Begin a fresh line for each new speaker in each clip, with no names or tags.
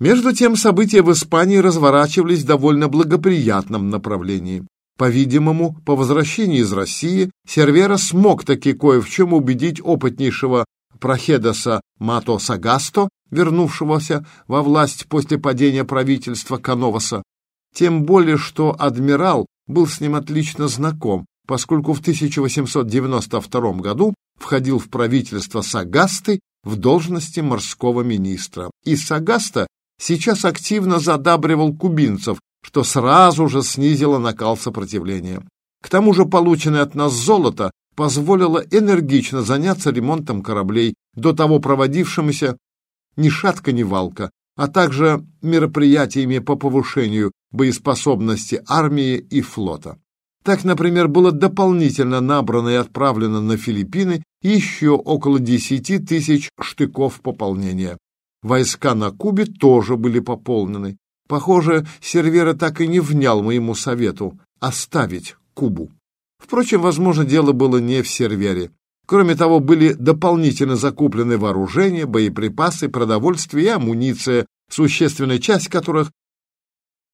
Между тем события в Испании разворачивались в довольно благоприятном направлении. По-видимому, по возвращении из России Сервера смог таки кое в чем убедить опытнейшего Прохедоса Мато Сагасто, вернувшегося во власть после падения правительства Кановаса. Тем более, что адмирал был с ним отлично знаком, поскольку в 1892 году входил в правительство Сагасты в должности морского министра. И Сагаста сейчас активно задабривал кубинцев, что сразу же снизило накал сопротивления. К тому же полученное от нас золото позволило энергично заняться ремонтом кораблей, до того проводившимися ни шатка, ни валка, а также мероприятиями по повышению боеспособности армии и флота. Так, например, было дополнительно набрано и отправлено на Филиппины еще около 10 тысяч штыков пополнения. Войска на Кубе тоже были пополнены. Похоже, Сервера так и не внял моему совету оставить Кубу. Впрочем, возможно, дело было не в Сервере. Кроме того, были дополнительно закуплены вооружения, боеприпасы, продовольствие и амуниция, существенная часть которых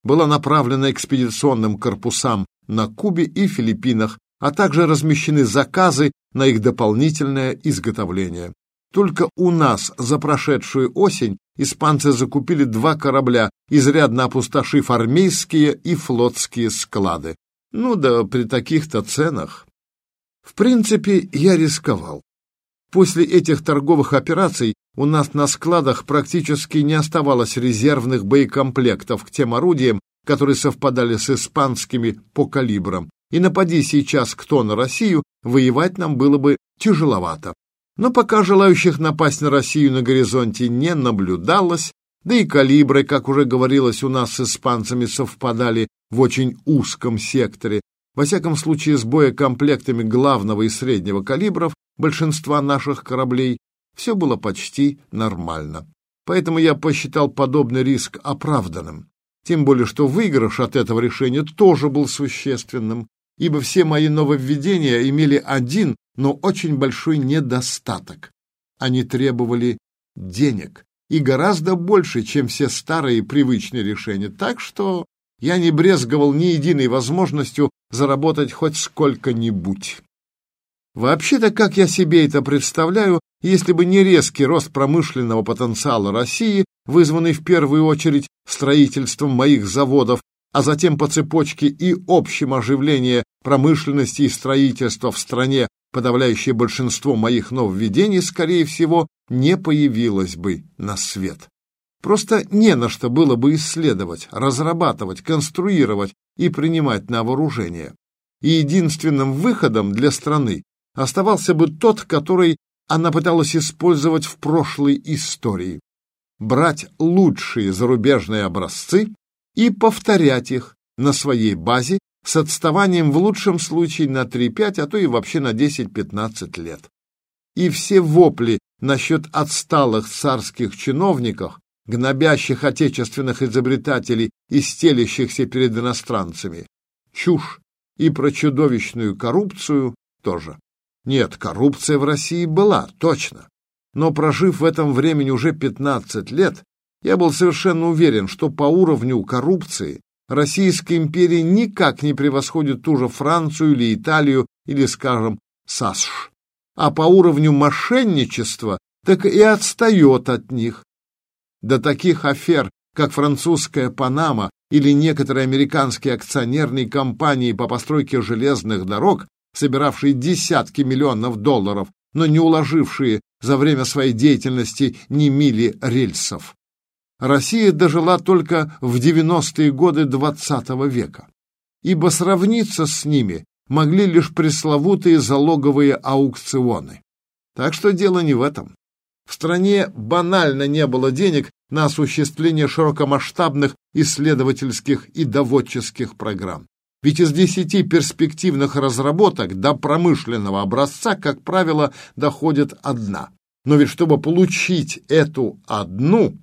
была направлена экспедиционным корпусам на Кубе и Филиппинах, а также размещены заказы на их дополнительное изготовление. Только у нас за прошедшую осень испанцы закупили два корабля, изрядно опустошив армейские и флотские склады. Ну да при таких-то ценах. В принципе, я рисковал. После этих торговых операций у нас на складах практически не оставалось резервных боекомплектов к тем орудиям, которые совпадали с испанскими по калибрам. И напади сейчас кто на Россию, воевать нам было бы тяжеловато. Но пока желающих напасть на Россию на горизонте не наблюдалось, да и калибры, как уже говорилось у нас с испанцами, совпадали в очень узком секторе. Во всяком случае, с боекомплектами главного и среднего калибров большинства наших кораблей все было почти нормально. Поэтому я посчитал подобный риск оправданным. Тем более, что выигрыш от этого решения тоже был существенным, ибо все мои нововведения имели один, но очень большой недостаток. Они требовали денег, и гораздо больше, чем все старые привычные решения, так что я не брезговал ни единой возможностью заработать хоть сколько-нибудь. Вообще-то, как я себе это представляю, если бы не резкий рост промышленного потенциала России, вызванный в первую очередь строительством моих заводов, а затем по цепочке и общем оживлении промышленности и строительства в стране, подавляющее большинство моих нововведений, скорее всего, не появилось бы на свет. Просто не на что было бы исследовать, разрабатывать, конструировать и принимать на вооружение. И единственным выходом для страны оставался бы тот, который она пыталась использовать в прошлой истории. Брать лучшие зарубежные образцы и повторять их на своей базе с отставанием в лучшем случае на 3-5, а то и вообще на 10-15 лет. И все вопли насчет отсталых царских чиновников, гнобящих отечественных изобретателей и стелящихся перед иностранцами, чушь и про чудовищную коррупцию тоже. Нет, коррупция в России была, точно. Но прожив в этом времени уже 15 лет, я был совершенно уверен, что по уровню коррупции Российская империя никак не превосходит ту же Францию или Италию или, скажем, САСШ. А по уровню мошенничества так и отстает от них. До таких афер, как французская «Панама» или некоторые американские акционерные компании по постройке железных дорог, собиравшие десятки миллионов долларов, но не уложившие за время своей деятельности ни мили рельсов. Россия дожила только в 90-е годы XX века, ибо сравниться с ними могли лишь пресловутые залоговые аукционы. Так что дело не в этом. В стране банально не было денег на осуществление широкомасштабных исследовательских и доводческих программ. Ведь из десяти перспективных разработок до промышленного образца, как правило, доходит одна. Но ведь чтобы получить эту одну,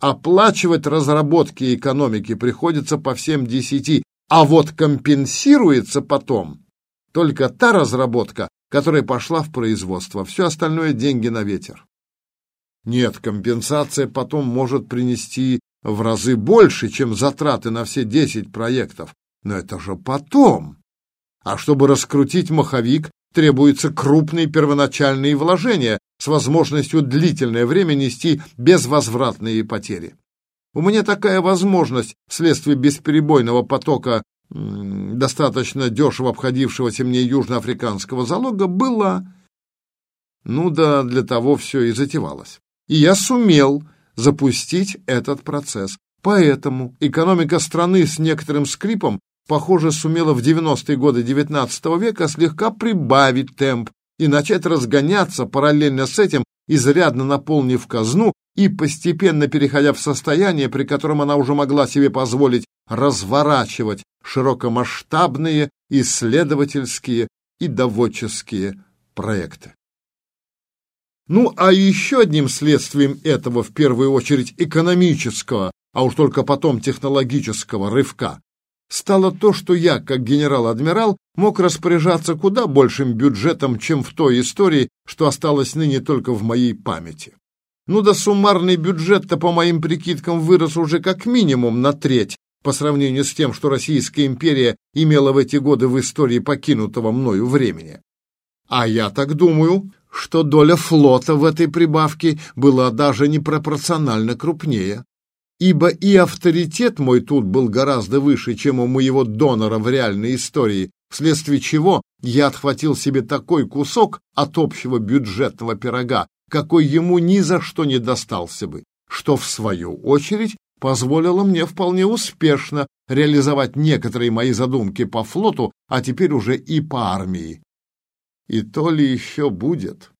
Оплачивать разработки экономики приходится по всем десяти, а вот компенсируется потом только та разработка, которая пошла в производство. Все остальное деньги на ветер. Нет, компенсация потом может принести в разы больше, чем затраты на все 10 проектов. Но это же потом. А чтобы раскрутить маховик, требуются крупные первоначальные вложения с возможностью длительное время нести безвозвратные потери. У меня такая возможность вследствие бесперебойного потока достаточно дешево обходившегося мне южноафриканского залога была. Ну да, для того все и затевалось. И я сумел запустить этот процесс. Поэтому экономика страны с некоторым скрипом, похоже, сумела в 90-е годы XIX века слегка прибавить темп и начать разгоняться параллельно с этим, изрядно наполнив казну и постепенно переходя в состояние, при котором она уже могла себе позволить разворачивать широкомасштабные исследовательские и доводческие проекты. Ну, а еще одним следствием этого, в первую очередь экономического, а уж только потом технологического рывка, стало то, что я, как генерал-адмирал, мог распоряжаться куда большим бюджетом, чем в той истории, что осталось ныне только в моей памяти. Ну да суммарный бюджет-то, по моим прикидкам, вырос уже как минимум на треть по сравнению с тем, что Российская империя имела в эти годы в истории покинутого мною времени. А я так думаю, что доля флота в этой прибавке была даже непропорционально крупнее, ибо и авторитет мой тут был гораздо выше, чем у моего донора в реальной истории, вследствие чего я отхватил себе такой кусок от общего бюджетного пирога, какой ему ни за что не достался бы, что, в свою очередь, позволило мне вполне успешно реализовать некоторые мои задумки по флоту, а теперь уже и по армии. И то ли еще будет.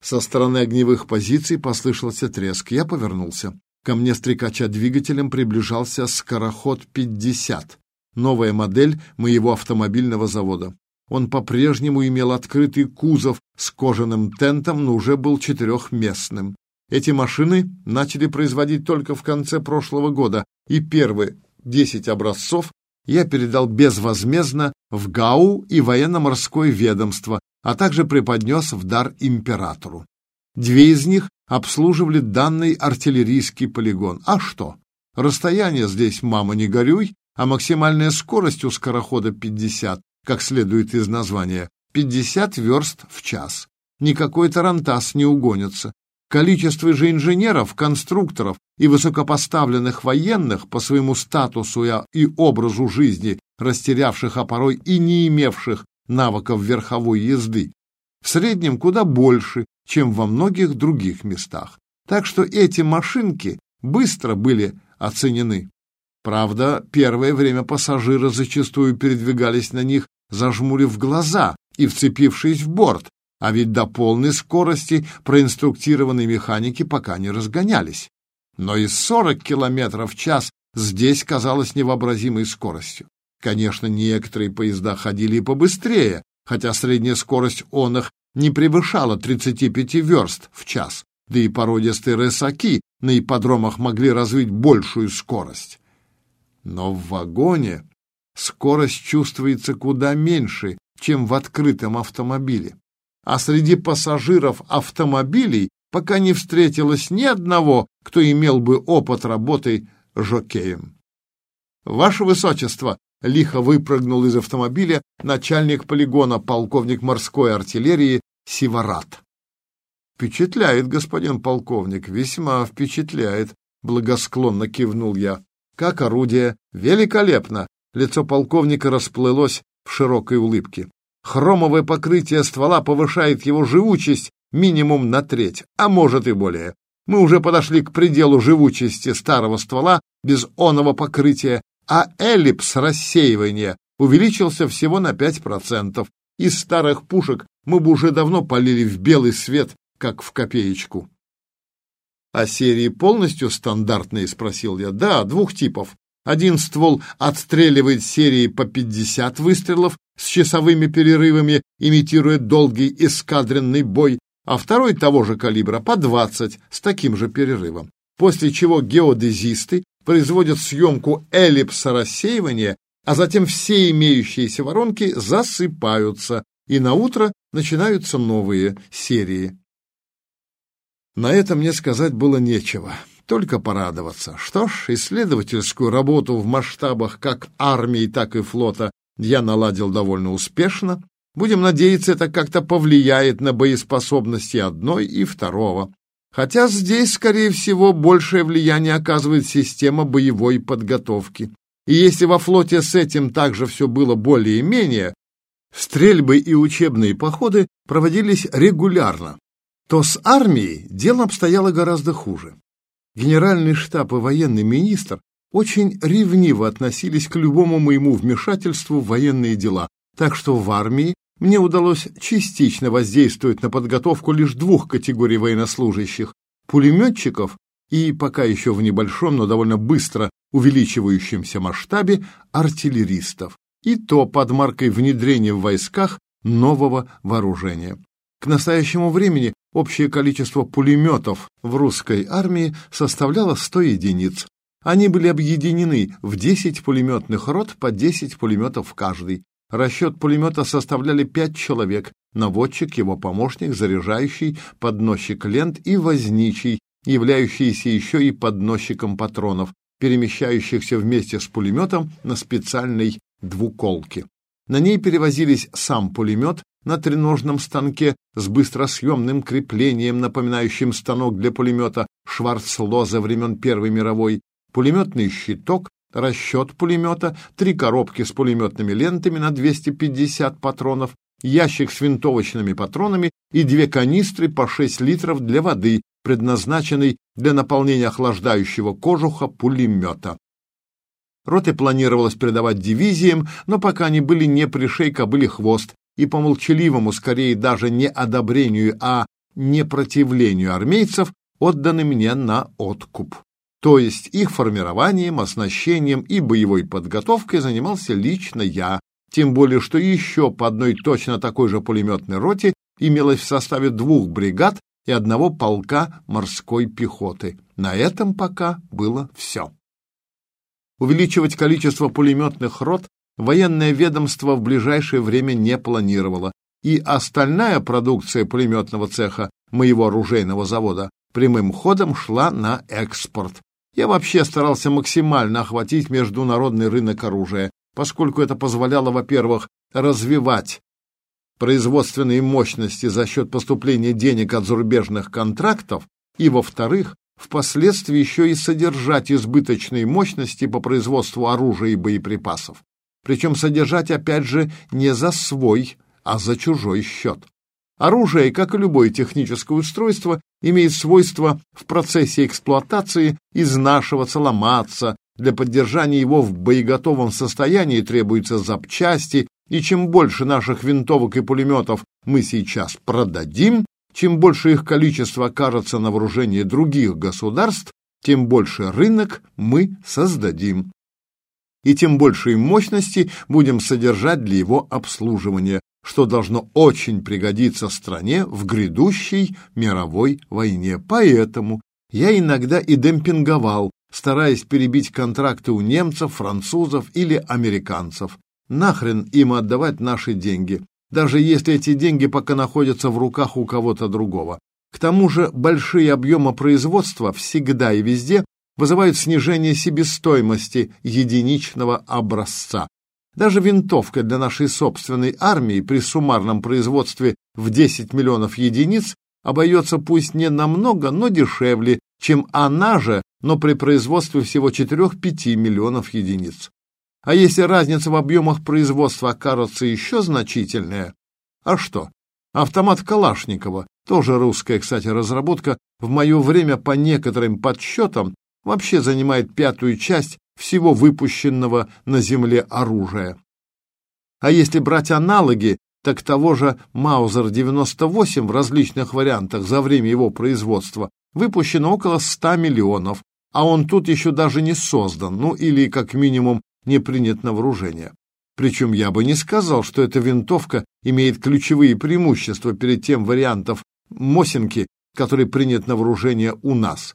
Со стороны огневых позиций послышался треск. Я повернулся. Ко мне, стрекача двигателем, приближался «Скороход-50», новая модель моего автомобильного завода. Он по-прежнему имел открытый кузов с кожаным тентом, но уже был четырехместным. Эти машины начали производить только в конце прошлого года, и первые десять образцов я передал безвозмездно в ГАУ и военно-морское ведомство, а также преподнес в дар императору. Две из них обслуживали данный артиллерийский полигон. А что? Расстояние здесь, мама, не горюй, а максимальная скорость у скорохода 50, как следует из названия, 50 верст в час. Никакой тарантас не угонится. Количество же инженеров, конструкторов и высокопоставленных военных по своему статусу и образу жизни, растерявших, а порой и не имевших навыков верховой езды, в среднем куда больше, чем во многих других местах. Так что эти машинки быстро были оценены. Правда, первое время пассажиры зачастую передвигались на них, зажмурив глаза и вцепившись в борт, а ведь до полной скорости проинструктированные механики пока не разгонялись. Но и 40 км в час здесь казалось невообразимой скоростью. Конечно, некоторые поезда ходили и побыстрее, хотя средняя скорость он их не превышала 35 верст в час, да и породистые рысаки на ипподромах могли развить большую скорость. Но в вагоне скорость чувствуется куда меньше, чем в открытом автомобиле а среди пассажиров автомобилей пока не встретилось ни одного, кто имел бы опыт работы жокеем. «Ваше Высочество!» — лихо выпрыгнул из автомобиля начальник полигона, полковник морской артиллерии Сиварат. «Впечатляет, господин полковник, весьма впечатляет», — благосклонно кивнул я. «Как орудие? Великолепно!» Лицо полковника расплылось в широкой улыбке. Хромовое покрытие ствола повышает его живучесть минимум на треть, а может и более. Мы уже подошли к пределу живучести старого ствола без оного покрытия, а эллипс рассеивания увеличился всего на 5%. Из старых пушек мы бы уже давно полили в белый свет, как в копеечку. «А серии полностью стандартные?» — спросил я. «Да, двух типов. Один ствол отстреливает серии по 50 выстрелов с часовыми перерывами, имитируя долгий эскадренный бой, а второй того же калибра по 20 с таким же перерывом. После чего геодезисты производят съемку эллипса рассеивания, а затем все имеющиеся воронки засыпаются, и на утро начинаются новые серии. На это мне сказать было нечего. только порадоваться. Что ж, исследовательскую работу в масштабах как армии, так и флота я наладил довольно успешно. Будем надеяться, это как-то повлияет на боеспособности одной и второго. Хотя здесь, скорее всего, большее влияние оказывает система боевой подготовки. И если во флоте с этим также все было более-менее, стрельбы и учебные походы проводились регулярно, то с армией дело обстояло гораздо хуже. Генеральный штаб и военный министр очень ревниво относились к любому моему вмешательству в военные дела, так что в армии мне удалось частично воздействовать на подготовку лишь двух категорий военнослужащих – пулеметчиков и, пока еще в небольшом, но довольно быстро увеличивающемся масштабе, артиллеристов, и то под маркой внедрения в войсках нового вооружения. К настоящему времени общее количество пулеметов в русской армии составляло 100 единиц. Они были объединены в 10 пулеметных рот по 10 пулеметов каждый. Расчет пулемета составляли 5 человек, наводчик, его помощник, заряжающий, подносчик лент и возничий, являющийся еще и подносчиком патронов, перемещающихся вместе с пулеметом на специальной двуколке. На ней перевозились сам пулемет на треножном станке с быстросъемным креплением, напоминающим станок для пулемета Шварцлоза времен Первой мировой, пулеметный щиток, расчет пулемета, три коробки с пулеметными лентами на 250 патронов, ящик с винтовочными патронами и две канистры по 6 литров для воды, предназначенной для наполнения охлаждающего кожуха пулемета. Роты планировалось передавать дивизиям, но пока они были не пришей кобыли хвост, и по молчаливому, скорее даже не одобрению, а непротивлению армейцев, отданы мне на откуп то есть их формированием, оснащением и боевой подготовкой занимался лично я, тем более что еще по одной точно такой же пулеметной роте имелось в составе двух бригад и одного полка морской пехоты. На этом пока было все. Увеличивать количество пулеметных рот военное ведомство в ближайшее время не планировало, и остальная продукция пулеметного цеха моего оружейного завода прямым ходом шла на экспорт, я вообще старался максимально охватить международный рынок оружия, поскольку это позволяло, во-первых, развивать производственные мощности за счет поступления денег от зарубежных контрактов, и, во-вторых, впоследствии еще и содержать избыточные мощности по производству оружия и боеприпасов. Причем содержать, опять же, не за свой, а за чужой счет. Оружие, как и любое техническое устройство, имеет свойство в процессе эксплуатации изнашиваться, ломаться. Для поддержания его в боеготовом состоянии требуются запчасти, и чем больше наших винтовок и пулеметов мы сейчас продадим, чем больше их количество окажется на вооружении других государств, тем больше рынок мы создадим. И тем большие мощности будем содержать для его обслуживания, что должно очень пригодиться стране в грядущей мировой войне. Поэтому я иногда и демпинговал, стараясь перебить контракты у немцев, французов или американцев. Нахрен им отдавать наши деньги, даже если эти деньги пока находятся в руках у кого-то другого. К тому же большие объемы производства всегда и везде вызывают снижение себестоимости единичного образца. Даже винтовка для нашей собственной армии при суммарном производстве в 10 миллионов единиц обойдется пусть не намного, но дешевле, чем она же, но при производстве всего 4-5 миллионов единиц. А если разница в объемах производства окажется еще значительная, а что? Автомат Калашникова, тоже русская, кстати, разработка, в мое время по некоторым подсчетам вообще занимает пятую часть всего выпущенного на Земле оружия. А если брать аналоги, так того же Маузер-98 в различных вариантах за время его производства выпущено около 100 миллионов, а он тут еще даже не создан, ну или как минимум не принят на вооружение. Причем я бы не сказал, что эта винтовка имеет ключевые преимущества перед тем вариантом Мосинки, который принят на вооружение у нас.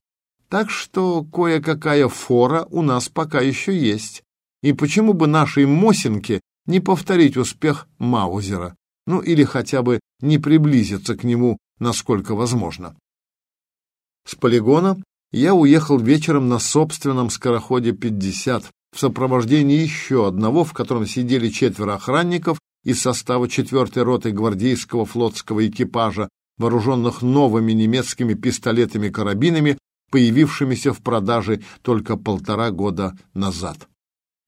Так что кое-какая фора у нас пока еще есть. И почему бы нашей Мосинке не повторить успех Маузера? Ну или хотя бы не приблизиться к нему, насколько возможно. С полигона я уехал вечером на собственном скороходе 50 в сопровождении еще одного, в котором сидели четверо охранников из состава 4-й роты гвардейского флотского экипажа, вооруженных новыми немецкими пистолетами-карабинами, появившимися в продаже только полтора года назад.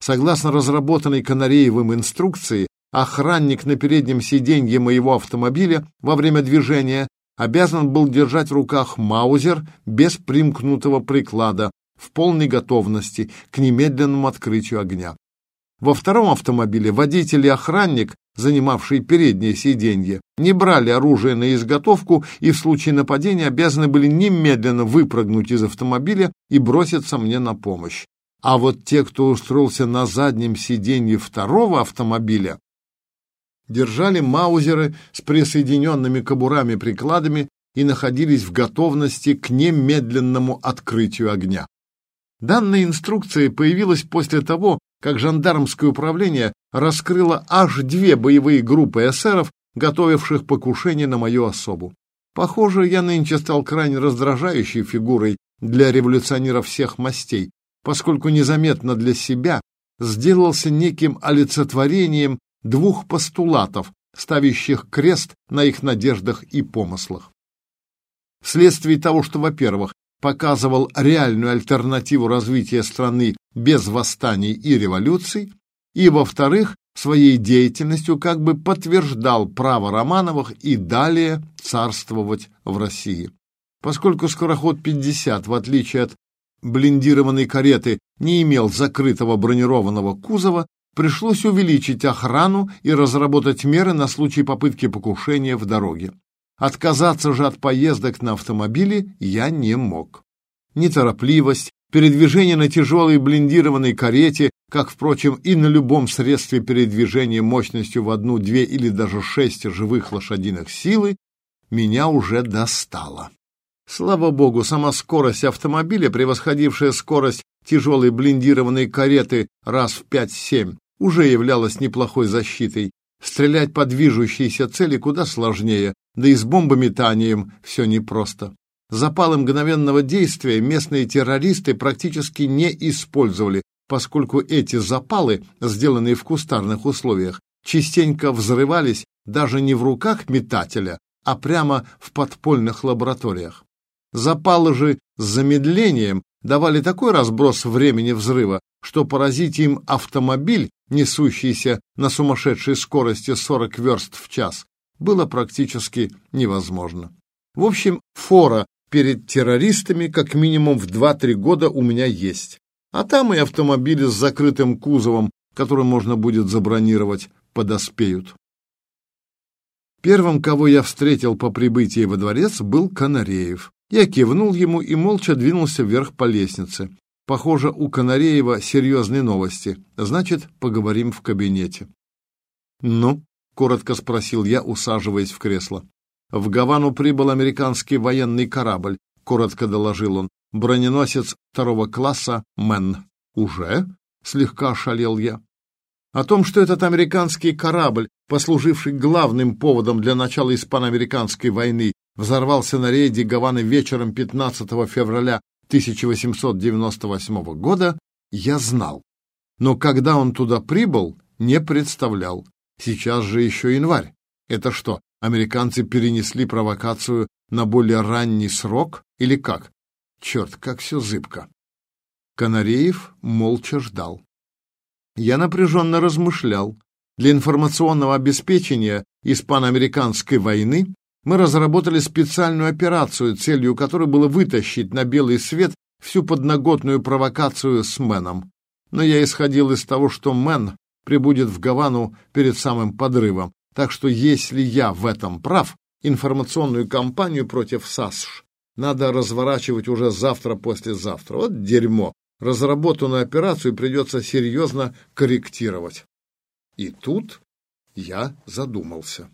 Согласно разработанной Канареевым инструкции, охранник на переднем сиденье моего автомобиля во время движения обязан был держать в руках маузер без примкнутого приклада в полной готовности к немедленному открытию огня. Во втором автомобиле водитель и охранник, занимавшие переднее сиденье, не брали оружие на изготовку и в случае нападения обязаны были немедленно выпрыгнуть из автомобиля и броситься мне на помощь. А вот те, кто устроился на заднем сиденье второго автомобиля, держали маузеры с присоединенными кобурами-прикладами и находились в готовности к немедленному открытию огня. Данная инструкция появилась после того, как жандармское управление раскрыло аж две боевые группы эсеров, готовивших покушение на мою особу. Похоже, я нынче стал крайне раздражающей фигурой для революционеров всех мастей, поскольку незаметно для себя сделался неким олицетворением двух постулатов, ставящих крест на их надеждах и помыслах. Вследствие того, что, во-первых, показывал реальную альтернативу развития страны без восстаний и революций, и, во-вторых, своей деятельностью как бы подтверждал право Романовых и далее царствовать в России. Поскольку скороход 50, в отличие от блиндированной кареты, не имел закрытого бронированного кузова, пришлось увеличить охрану и разработать меры на случай попытки покушения в дороге. Отказаться же от поездок на автомобиле я не мог. Неторопливость, передвижение на тяжелой блиндированной карете, как, впрочем, и на любом средстве передвижения мощностью в одну, две или даже шесть живых лошадиных силы, меня уже достало. Слава богу, сама скорость автомобиля, превосходившая скорость тяжелой блиндированной кареты раз в пять-семь, уже являлась неплохой защитой. Стрелять по движущейся цели куда сложнее, да и с бомбометанием все непросто. Запалы мгновенного действия местные террористы практически не использовали, поскольку эти запалы, сделанные в кустарных условиях, частенько взрывались даже не в руках метателя, а прямо в подпольных лабораториях. Запалы же с замедлением давали такой разброс времени взрыва, что поразить им автомобиль несущийся на сумасшедшей скорости 40 верст в час, было практически невозможно. В общем, фора перед террористами как минимум в 2-3 года у меня есть. А там и автомобили с закрытым кузовом, который можно будет забронировать, подоспеют. Первым, кого я встретил по прибытии во дворец, был Канареев. Я кивнул ему и молча двинулся вверх по лестнице. Похоже, у Канареева серьезные новости. Значит, поговорим в кабинете. «Ну?» — коротко спросил я, усаживаясь в кресло. «В Гавану прибыл американский военный корабль», — коротко доложил он. «Броненосец второго класса «Мэн». «Уже?» — слегка ошалел я. О том, что этот американский корабль, послуживший главным поводом для начала испано-американской войны, взорвался на рейде Гаваны вечером 15 февраля 1898 года я знал, но когда он туда прибыл, не представлял. Сейчас же еще январь. Это что, американцы перенесли провокацию на более ранний срок или как? Черт, как все зыбко. Канареев молча ждал. Я напряженно размышлял. Для информационного обеспечения испано-американской войны мы разработали специальную операцию, целью которой было вытащить на белый свет всю подноготную провокацию с Мэном. Но я исходил из того, что Мэн прибудет в Гавану перед самым подрывом. Так что если я в этом прав, информационную кампанию против САСШ надо разворачивать уже завтра-послезавтра. Вот дерьмо. Разработанную операцию придется серьезно корректировать. И тут я задумался.